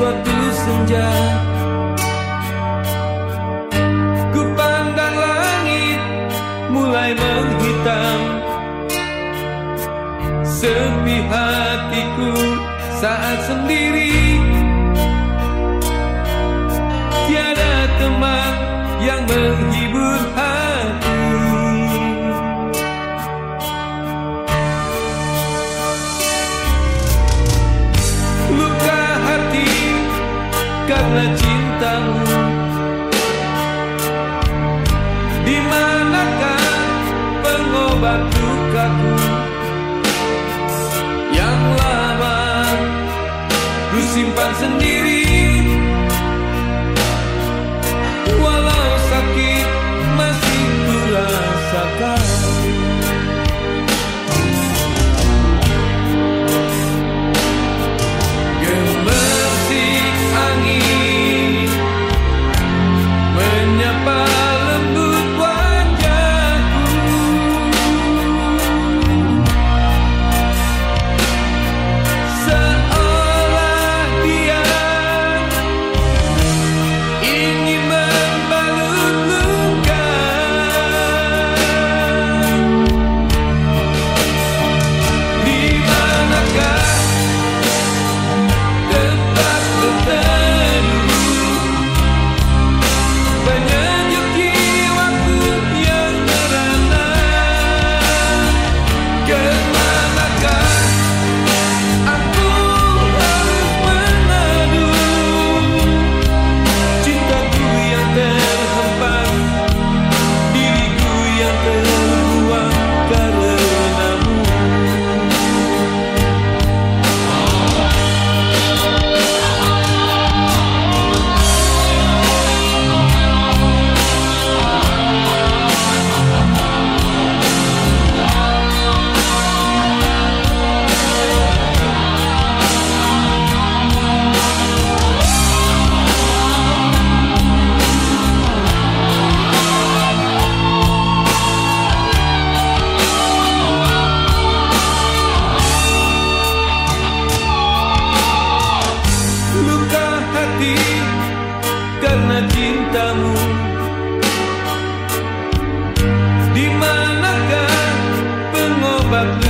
suatu senja. Ku pandang langit mulai menghitam. Sepi hatiku saat sendiri. karena cintamu. Di manakah pengobat lukaku Yang lama ku simpan sendiri. not